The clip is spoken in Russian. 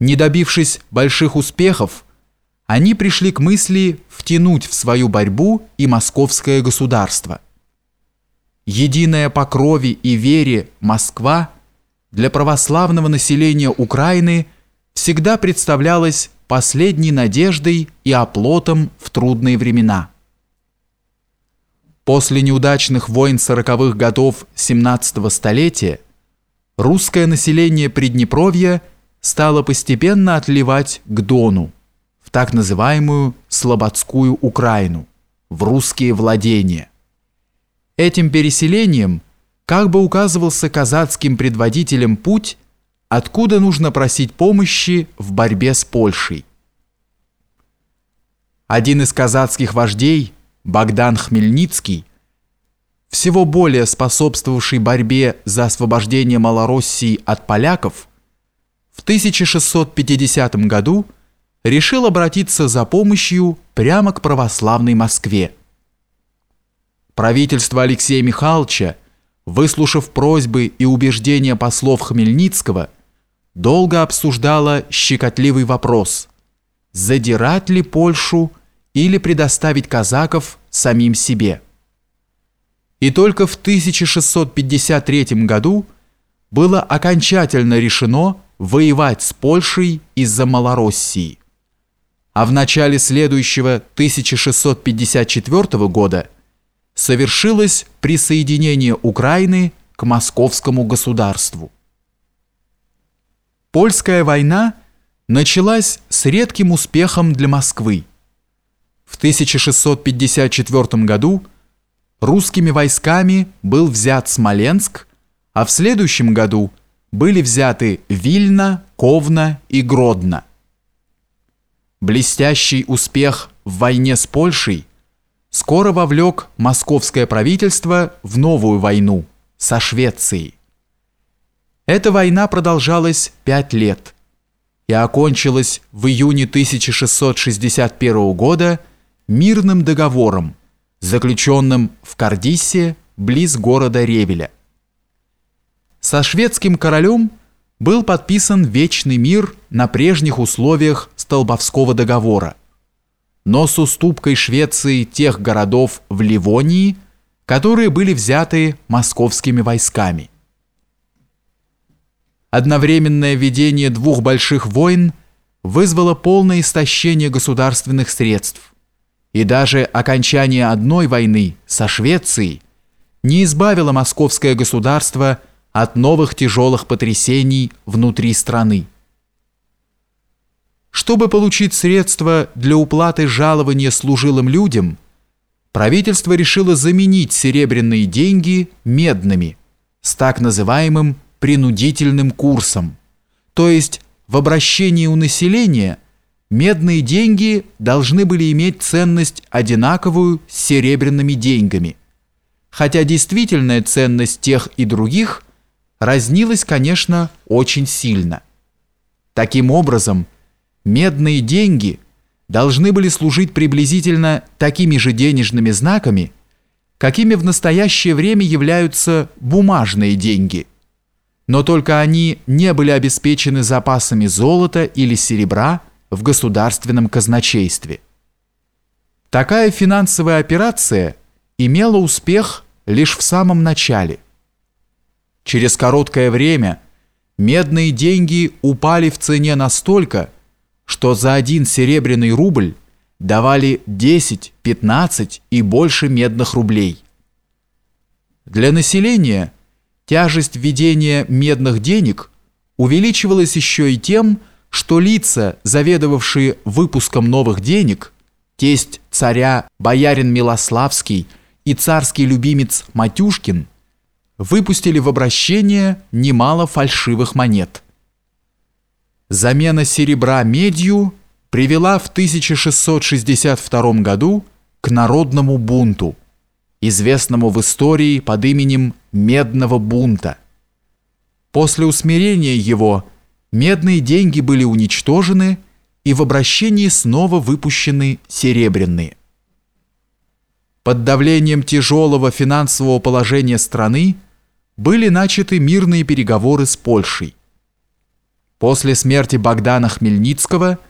Не добившись больших успехов, они пришли к мысли втянуть в свою борьбу и московское государство. Единая по крови и вере Москва для православного населения Украины всегда представлялась последней надеждой и оплотом в трудные времена. После неудачных войн сороковых годов 17 столетия русское население Приднепровья стало постепенно отливать к Дону, в так называемую Слободскую Украину, в русские владения. Этим переселением как бы указывался казацким предводителям путь, откуда нужно просить помощи в борьбе с Польшей. Один из казацких вождей, Богдан Хмельницкий, всего более способствовавший борьбе за освобождение Малороссии от поляков, в 1650 году решил обратиться за помощью прямо к православной Москве. Правительство Алексея Михайловича, выслушав просьбы и убеждения послов Хмельницкого, долго обсуждало щекотливый вопрос – задирать ли Польшу или предоставить казаков самим себе. И только в 1653 году было окончательно решено воевать с Польшей из-за Малороссии. А в начале следующего 1654 года совершилось присоединение Украины к московскому государству. Польская война началась с редким успехом для Москвы. В 1654 году русскими войсками был взят Смоленск, а в следующем году были взяты Вильна, Ковна и Гродно. Блестящий успех в войне с Польшей скоро вовлек московское правительство в новую войну со Швецией. Эта война продолжалась пять лет и окончилась в июне 1661 года мирным договором, заключенным в Кардиссе близ города Ревеля. Со шведским королем был подписан вечный мир на прежних условиях Столбовского договора, но с уступкой Швеции тех городов в Ливонии, которые были взяты московскими войсками. Одновременное ведение двух больших войн вызвало полное истощение государственных средств, и даже окончание одной войны со Швецией не избавило московское государство от новых тяжелых потрясений внутри страны. Чтобы получить средства для уплаты жалования служилым людям, правительство решило заменить серебряные деньги медными с так называемым принудительным курсом, то есть в обращении у населения медные деньги должны были иметь ценность одинаковую с серебряными деньгами, хотя действительная ценность тех и других разнилась, конечно, очень сильно. Таким образом, медные деньги должны были служить приблизительно такими же денежными знаками, какими в настоящее время являются бумажные деньги. Но только они не были обеспечены запасами золота или серебра в государственном казначействе. Такая финансовая операция имела успех лишь в самом начале. Через короткое время медные деньги упали в цене настолько, что за один серебряный рубль давали 10, 15 и больше медных рублей. Для населения тяжесть введения медных денег увеличивалась еще и тем, что лица, заведовавшие выпуском новых денег, тесть царя боярин Милославский и царский любимец Матюшкин, выпустили в обращение немало фальшивых монет – Замена серебра медью привела в 1662 году к народному бунту, известному в истории под именем Медного бунта. После усмирения его медные деньги были уничтожены и в обращении снова выпущены серебряные. Под давлением тяжелого финансового положения страны были начаты мирные переговоры с Польшей. После смерти Богдана Хмельницкого –